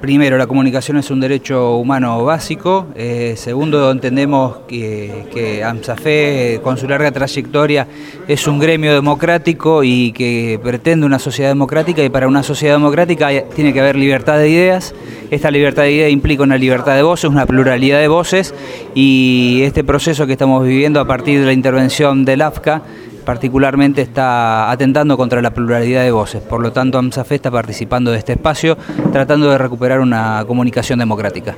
Primero, la comunicación es un derecho humano básico. Eh, segundo, entendemos que, que AMSAFE, con su larga trayectoria, es un gremio democrático y que pretende una sociedad democrática y para una sociedad democrática tiene que haber libertad de ideas. Esta libertad de ideas implica una libertad de voces, una pluralidad de voces y este proceso que estamos viviendo a partir de la intervención del AFCA particularmente está atentando contra la pluralidad de voces. Por lo tanto, AMSAFE está participando de este espacio tratando de recuperar una comunicación democrática.